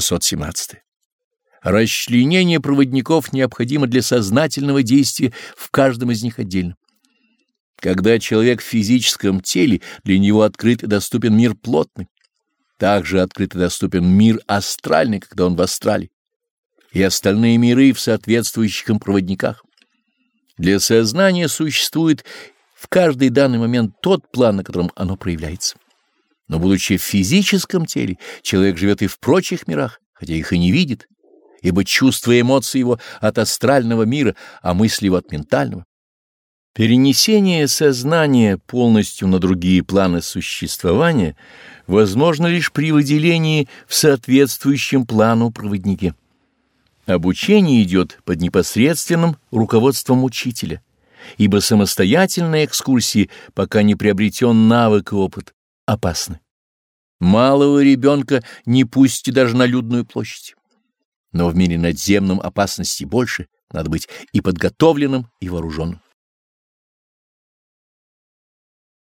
617. Расчленение проводников необходимо для сознательного действия в каждом из них отдельно. Когда человек в физическом теле, для него открыт и доступен мир плотный. Также открыт и доступен мир астральный, когда он в астрале, и остальные миры в соответствующих им проводниках. Для сознания существует в каждый данный момент тот план, на котором оно проявляется. Но, будучи в физическом теле, человек живет и в прочих мирах, хотя их и не видит, ибо чувства и эмоции его от астрального мира, а мысли его от ментального. Перенесение сознания полностью на другие планы существования возможно лишь при выделении в соответствующем плану проводнике. Обучение идет под непосредственным руководством учителя, ибо самостоятельные экскурсии, пока не приобретен навык и опыт, опасны. Малого ребенка не пусти даже на людную площадь. Но в мире надземном опасности больше, надо быть и подготовленным, и вооруженным.